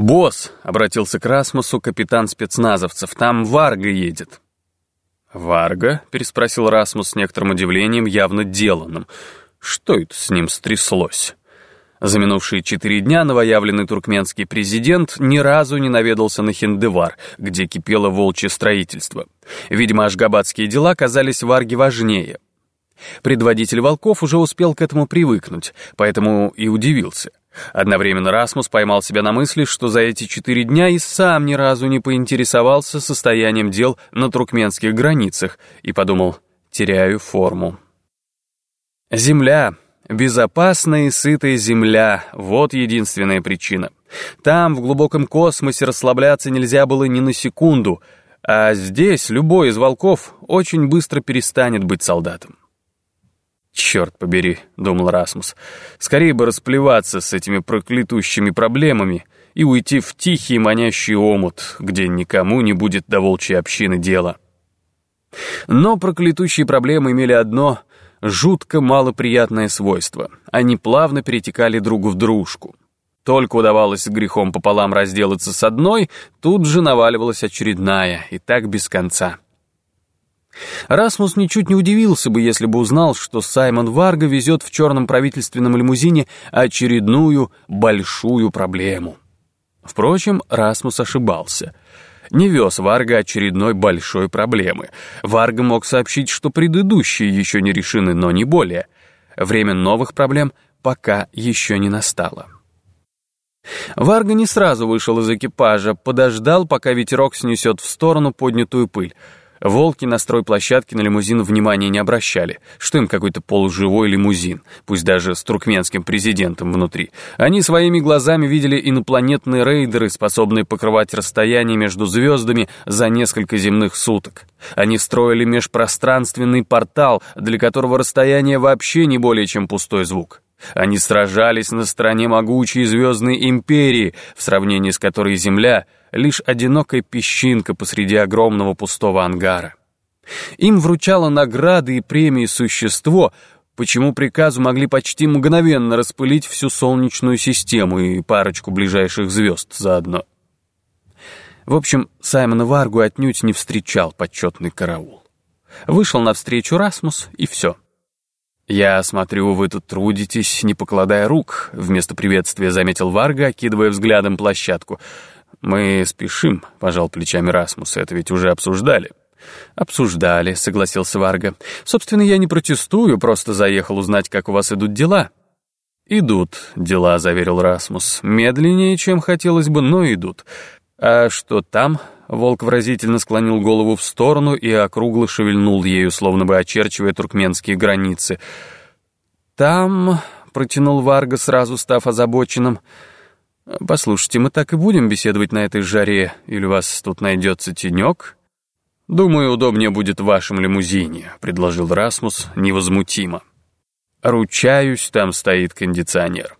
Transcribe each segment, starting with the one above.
«Босс», — обратился к Расмусу капитан спецназовцев, — «там Варга едет». «Варга?» — переспросил Расмус с некоторым удивлением, явно деланным. «Что это с ним стряслось?» За минувшие четыре дня новоявленный туркменский президент ни разу не наведался на Хиндевар, где кипело волчье строительство. Видимо, ашгабадские дела казались Варге важнее. Предводитель волков уже успел к этому привыкнуть, поэтому и удивился. Одновременно Расмус поймал себя на мысли, что за эти четыре дня и сам ни разу не поинтересовался состоянием дел на туркменских границах и подумал «теряю форму». Земля, безопасная и сытая земля — вот единственная причина. Там, в глубоком космосе, расслабляться нельзя было ни на секунду, а здесь любой из волков очень быстро перестанет быть солдатом. «Черт побери», — думал Расмус, — «скорее бы расплеваться с этими проклятущими проблемами и уйти в тихий манящий омут, где никому не будет до волчьей общины дела». Но проклятущие проблемы имели одно жутко малоприятное свойство. Они плавно перетекали друг в дружку. Только удавалось грехом пополам разделаться с одной, тут же наваливалась очередная, и так без конца. Расмус ничуть не удивился бы, если бы узнал, что Саймон Варга везет в черном правительственном лимузине очередную большую проблему. Впрочем, Расмус ошибался. Не вез Варга очередной большой проблемы. Варга мог сообщить, что предыдущие еще не решены, но не более. Время новых проблем пока еще не настало. Варга не сразу вышел из экипажа, подождал, пока ветерок снесет в сторону поднятую пыль. Волки на стройплощадке на лимузин внимания не обращали. Что им какой-то полуживой лимузин, пусть даже с туркменским президентом внутри. Они своими глазами видели инопланетные рейдеры, способные покрывать расстояние между звездами за несколько земных суток. Они строили межпространственный портал, для которого расстояние вообще не более чем пустой звук. Они сражались на стороне могучей звездной империи, в сравнении с которой Земля — лишь одинокая песчинка посреди огромного пустого ангара. Им вручало награды и премии существо, почему приказу могли почти мгновенно распылить всю Солнечную систему и парочку ближайших звезд заодно. В общем, Саймона Варгу отнюдь не встречал почетный караул. Вышел навстречу Расмус, и все. «Я смотрю, вы тут трудитесь, не покладая рук», — вместо приветствия заметил Варга, окидывая взглядом площадку. «Мы спешим», — пожал плечами Расмус, — «это ведь уже обсуждали». «Обсуждали», — согласился Варга. «Собственно, я не протестую, просто заехал узнать, как у вас идут дела». «Идут дела», — заверил Расмус. «Медленнее, чем хотелось бы, но идут. А что там?» Волк выразительно склонил голову в сторону и округло шевельнул ею, словно бы очерчивая туркменские границы. «Там...» — протянул Варга, сразу став озабоченным — «Послушайте, мы так и будем беседовать на этой жаре, или у вас тут найдется тенек?» «Думаю, удобнее будет в вашем лимузине», — предложил Расмус невозмутимо. «Ручаюсь, там стоит кондиционер».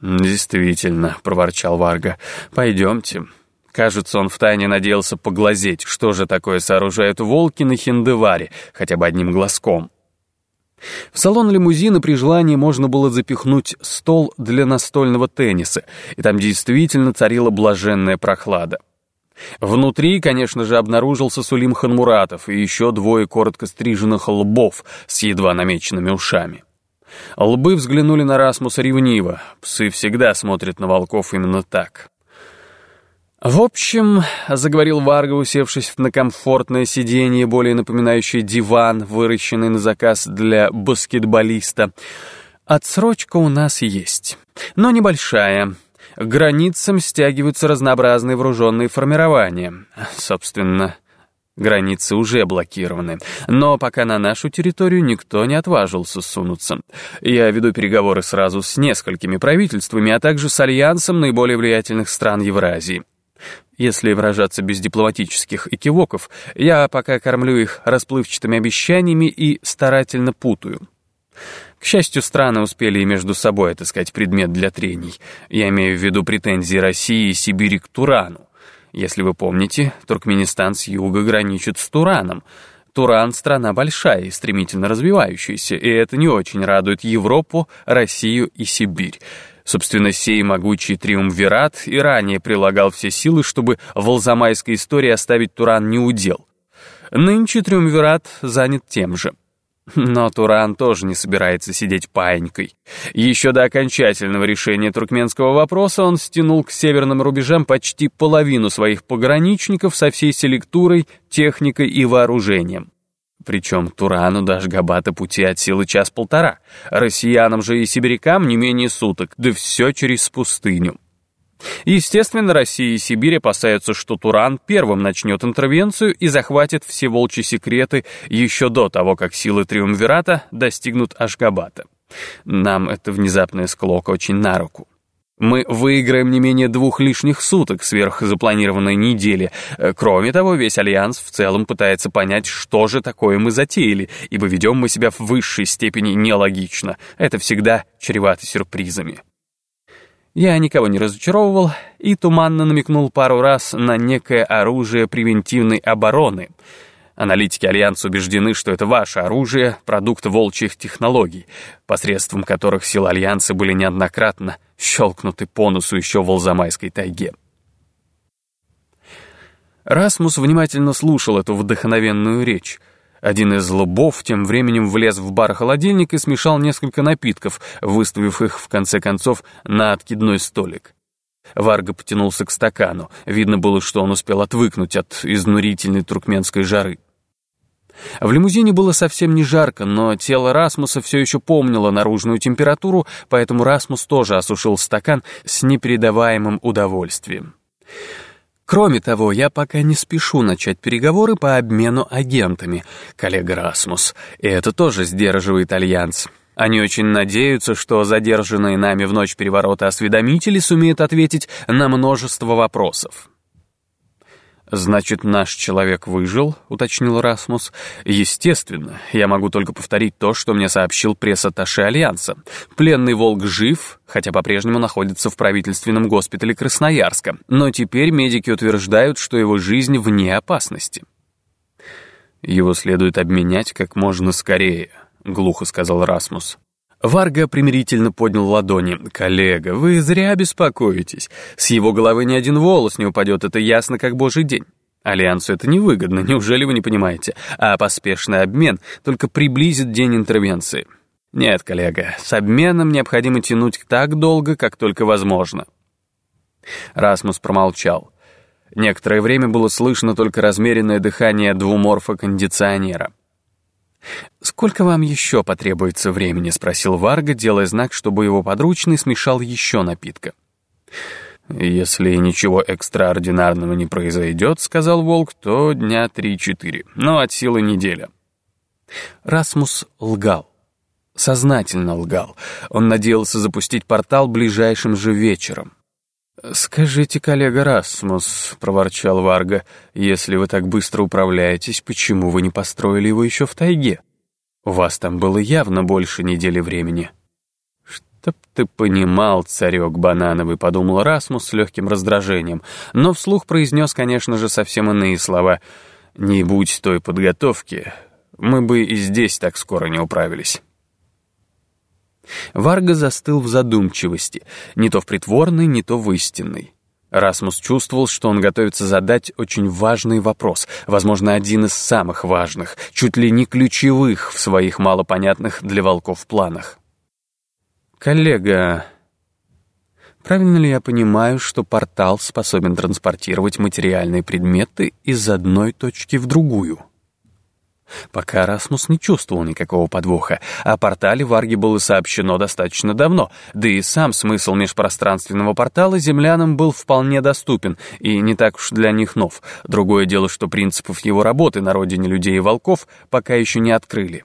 «Действительно», — проворчал Варга, — «пойдемте». Кажется, он втайне надеялся поглазеть, что же такое сооружают волки на Хиндеваре, хотя бы одним глазком. В салон лимузина при желании можно было запихнуть стол для настольного тенниса, и там действительно царила блаженная прохлада. Внутри, конечно же, обнаружился Сулим Ханмуратов и еще двое коротко стриженных лбов с едва намеченными ушами. Лбы взглянули на Расмуса ревниво, псы всегда смотрят на волков именно так. «В общем», — заговорил Варга, усевшись на комфортное сиденье, более напоминающее диван, выращенный на заказ для баскетболиста, «отсрочка у нас есть, но небольшая. К границам стягиваются разнообразные вооруженные формирования. Собственно, Границы уже блокированы, но пока на нашу территорию никто не отважился сунуться. Я веду переговоры сразу с несколькими правительствами, а также с альянсом наиболее влиятельных стран Евразии. Если выражаться без дипломатических экивоков, я пока кормлю их расплывчатыми обещаниями и старательно путаю. К счастью, страны успели и между собой отыскать предмет для трений. Я имею в виду претензии России и Сибири к Турану. Если вы помните, Туркменистан с юга граничит с Тураном. Туран — страна большая и стремительно развивающаяся, и это не очень радует Европу, Россию и Сибирь. Собственно, сей могучий триумвират и ранее прилагал все силы, чтобы в алзамайской истории оставить Туран неудел. Нынче триумвират занят тем же. Но Туран тоже не собирается сидеть паинькой. Еще до окончательного решения туркменского вопроса он стянул к северным рубежам почти половину своих пограничников со всей селектурой, техникой и вооружением. Причем Турану до Ашгабата пути от силы час-полтора, россиянам же и сибирякам не менее суток, да все через пустыню. Естественно, Россия и Сибирь опасаются, что Туран первым начнет интервенцию и захватит все волчьи секреты еще до того, как силы Триумвирата достигнут Ашгабата. Нам эта внезапная склока очень на руку. Мы выиграем не менее двух лишних суток сверх запланированной недели. Кроме того, весь Альянс в целом пытается понять, что же такое мы затеяли, ибо ведем мы себя в высшей степени нелогично. Это всегда чревато сюрпризами. Я никого не разочаровывал и туманно намекнул пару раз на некое оружие превентивной обороны. Аналитики Альянса убеждены, что это ваше оружие, продукт волчьих технологий, посредством которых силы Альянса были неоднократно щелкнуты по носу еще в Алзамайской тайге. Расмус внимательно слушал эту вдохновенную речь — один из лбов тем временем влез в бар-холодильник и смешал несколько напитков, выставив их, в конце концов, на откидной столик. Варга потянулся к стакану. Видно было, что он успел отвыкнуть от изнурительной туркменской жары. В лимузине было совсем не жарко, но тело Расмуса все еще помнило наружную температуру, поэтому Расмус тоже осушил стакан с непередаваемым удовольствием. Кроме того, я пока не спешу начать переговоры по обмену агентами, коллега Расмус, и это тоже сдерживает Альянс. Они очень надеются, что задержанные нами в ночь переворота осведомители сумеют ответить на множество вопросов. «Значит, наш человек выжил», — уточнил Расмус. «Естественно, я могу только повторить то, что мне сообщил пресс-атташе Альянса. Пленный волк жив, хотя по-прежнему находится в правительственном госпитале Красноярска, но теперь медики утверждают, что его жизнь вне опасности». «Его следует обменять как можно скорее», — глухо сказал Расмус. Варга примирительно поднял ладони. «Коллега, вы зря беспокоитесь. С его головы ни один волос не упадет, это ясно как божий день. Альянсу это невыгодно, неужели вы не понимаете? А поспешный обмен только приблизит день интервенции. Нет, коллега, с обменом необходимо тянуть так долго, как только возможно». Расмус промолчал. Некоторое время было слышно только размеренное дыхание двуморфа кондиционера. «Сколько вам еще потребуется времени?» — спросил Варга, делая знак, чтобы его подручный смешал еще напитка. «Если ничего экстраординарного не произойдет, — сказал Волк, — то дня три-четыре, но от силы неделя». Расмус лгал. Сознательно лгал. Он надеялся запустить портал ближайшим же вечером. «Скажите, коллега Расмус», — проворчал Варга, — «если вы так быстро управляетесь, почему вы не построили его еще в тайге? У вас там было явно больше недели времени». «Чтоб ты понимал, царек банановый», — подумал Расмус с легким раздражением, но вслух произнес, конечно же, совсем иные слова. «Не будь той подготовки, мы бы и здесь так скоро не управились». Варга застыл в задумчивости, не то в притворной, не то в истинной. Расмус чувствовал, что он готовится задать очень важный вопрос, возможно, один из самых важных, чуть ли не ключевых в своих малопонятных для волков планах. «Коллега, правильно ли я понимаю, что портал способен транспортировать материальные предметы из одной точки в другую?» Пока Расмус не чувствовал никакого подвоха, о портале Варге было сообщено достаточно давно, да и сам смысл межпространственного портала землянам был вполне доступен и не так уж для них нов. Другое дело, что принципов его работы на родине людей и волков пока еще не открыли.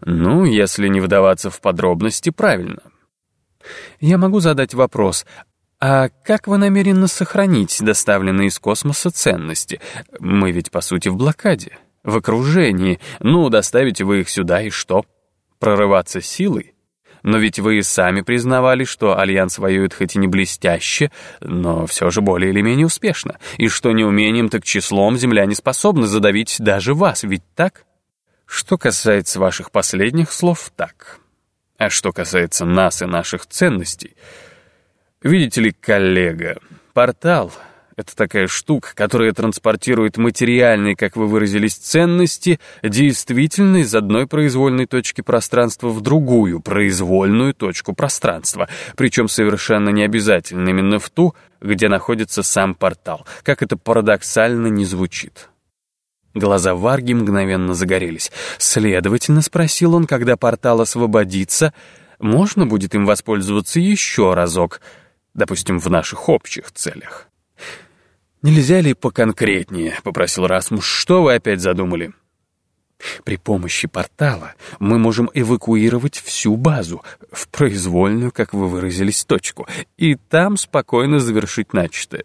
Ну, если не вдаваться в подробности, правильно. Я могу задать вопрос, «А как вы намерены сохранить доставленные из космоса ценности? Мы ведь, по сути, в блокаде» в окружении. Ну, доставите вы их сюда, и что? Прорываться силой? Но ведь вы и сами признавали, что Альянс воюет хоть и не блестяще, но все же более или менее успешно, и что неумением, так числом земляне способны задавить даже вас, ведь так? Что касается ваших последних слов, так. А что касается нас и наших ценностей, видите ли, коллега, портал — это такая штука, которая транспортирует материальные, как вы выразились, ценности действительно из одной произвольной точки пространства в другую произвольную точку пространства, причем совершенно не обязательно именно в ту, где находится сам портал, как это парадоксально не звучит. Глаза Варги мгновенно загорелись. Следовательно, спросил он, когда портал освободится, можно будет им воспользоваться еще разок, допустим, в наших общих целях. «Нельзя ли поконкретнее?» — попросил Расмус. «Что вы опять задумали?» При помощи портала мы можем эвакуировать всю базу в произвольную, как вы выразились, точку, и там спокойно завершить начатое.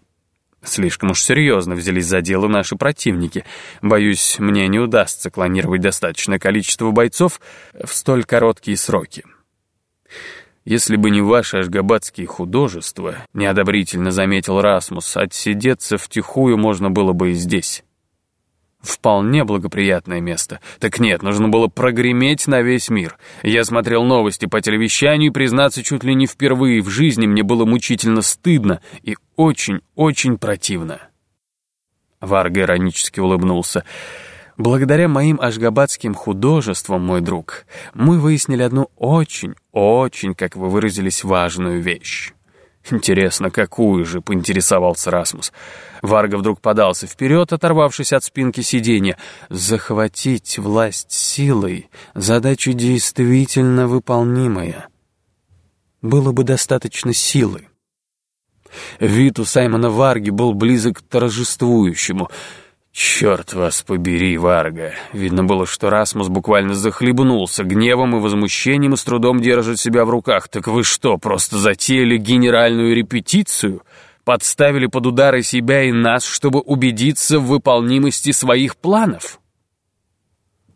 Слишком уж серьезно взялись за дело наши противники. Боюсь, мне не удастся клонировать достаточное количество бойцов в столь короткие сроки. Если бы не ваши ашгабадские художества, неодобрительно заметил Расмус, отсидеться втихую можно было бы и здесь. Вполне благоприятное место. Так нет, нужно было прогреметь на весь мир. Я смотрел новости по телевещанию, и, признаться, чуть ли не впервые в жизни мне было мучительно стыдно и очень-очень противно. Варг иронически улыбнулся. «Благодаря моим ашгабадским художествам, мой друг, мы выяснили одну очень, очень, как вы выразились, важную вещь. Интересно, какую же, поинтересовался Расмус. Варга вдруг подался вперед, оторвавшись от спинки сиденья. Захватить власть силой — задача действительно выполнимая. Было бы достаточно силы. Вид у Саймона Варги был близок к торжествующему — «Черт вас побери, Варга!» Видно было, что Расмус буквально захлебнулся гневом и возмущением и с трудом держит себя в руках. «Так вы что, просто затеяли генеральную репетицию? Подставили под удары себя и нас, чтобы убедиться в выполнимости своих планов?»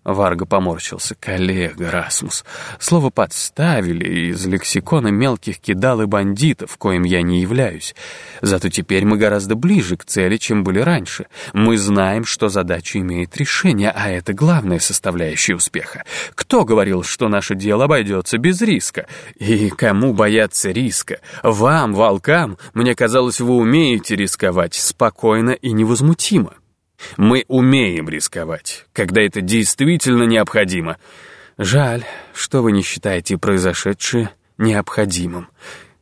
Варга поморщился. «Коллега Расмус, слово «подставили» из лексикона мелких кидал и бандитов, коим я не являюсь. Зато теперь мы гораздо ближе к цели, чем были раньше. Мы знаем, что задача имеет решение, а это главная составляющая успеха. Кто говорил, что наше дело обойдется без риска? И кому бояться риска? Вам, волкам, мне казалось, вы умеете рисковать спокойно и невозмутимо. Мы умеем рисковать, когда это действительно необходимо. Жаль, что вы не считаете произошедшее необходимым,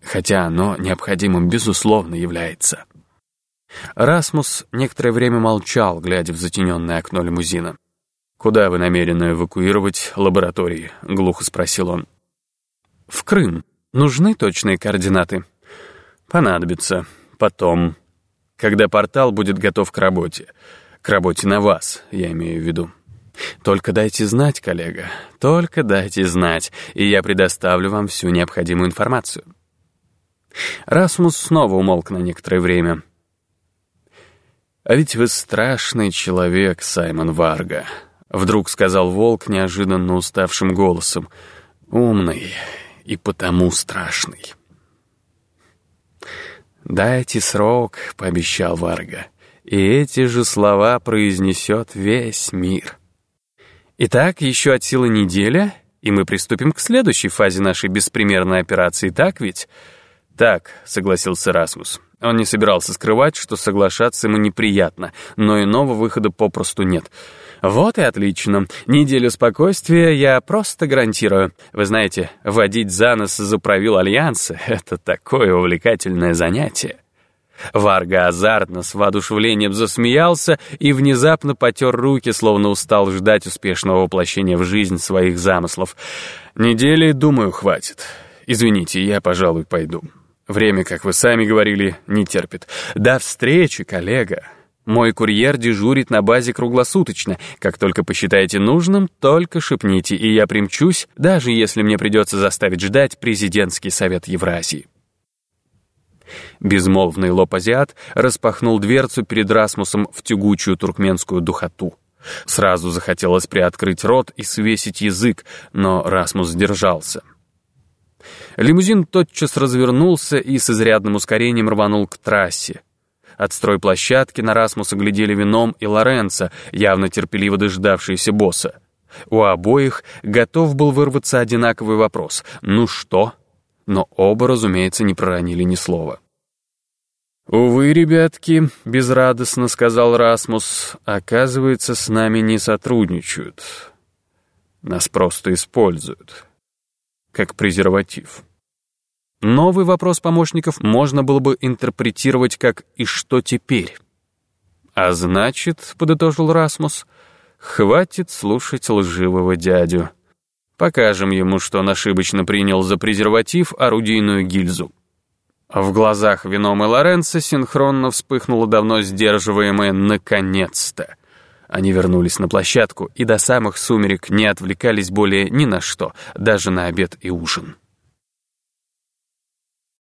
хотя оно необходимым безусловно является. Расмус некоторое время молчал, глядя в затененное окно лимузина. «Куда вы намерены эвакуировать лаборатории?» — глухо спросил он. «В Крым. Нужны точные координаты?» «Понадобится. Потом. Когда портал будет готов к работе. К работе на вас, я имею в виду. Только дайте знать, коллега, только дайте знать, и я предоставлю вам всю необходимую информацию. Расмус снова умолк на некоторое время. «А ведь вы страшный человек, Саймон Варга», — вдруг сказал волк неожиданно уставшим голосом. «Умный и потому страшный». «Дайте срок», — пообещал Варга и эти же слова произнесет весь мир. Итак, еще от силы неделя, и мы приступим к следующей фазе нашей беспримерной операции, так ведь? Так, согласился Расмус. Он не собирался скрывать, что соглашаться ему неприятно, но иного выхода попросту нет. Вот и отлично. Неделю спокойствия я просто гарантирую. Вы знаете, водить за нос за правил Альянса — это такое увлекательное занятие. Варга азартно с воодушевлением засмеялся и внезапно потер руки, словно устал ждать успешного воплощения в жизнь своих замыслов. «Недели, думаю, хватит. Извините, я, пожалуй, пойду. Время, как вы сами говорили, не терпит. До встречи, коллега!» Мой курьер дежурит на базе круглосуточно. Как только посчитаете нужным, только шепните, и я примчусь, даже если мне придется заставить ждать президентский совет Евразии. Безмолвный лоб-азиат распахнул дверцу перед Расмусом в тягучую туркменскую духоту. Сразу захотелось приоткрыть рот и свесить язык, но Расмус сдержался. Лимузин тотчас развернулся и с изрядным ускорением рванул к трассе. От стройплощадки на Расмуса глядели вином и Лоренцо, явно терпеливо дождавшиеся босса. У обоих готов был вырваться одинаковый вопрос «Ну что?», но оба, разумеется, не проронили ни слова. «Увы, ребятки», — безрадостно сказал Расмус, — «оказывается, с нами не сотрудничают. Нас просто используют. Как презерватив». Новый вопрос помощников можно было бы интерпретировать как «и что теперь?». «А значит», — подытожил Расмус, — «хватит слушать лживого дядю. Покажем ему, что он ошибочно принял за презерватив орудийную гильзу». В глазах Вином и Лоренцо синхронно вспыхнуло давно сдерживаемое «наконец-то». Они вернулись на площадку и до самых сумерек не отвлекались более ни на что, даже на обед и ужин.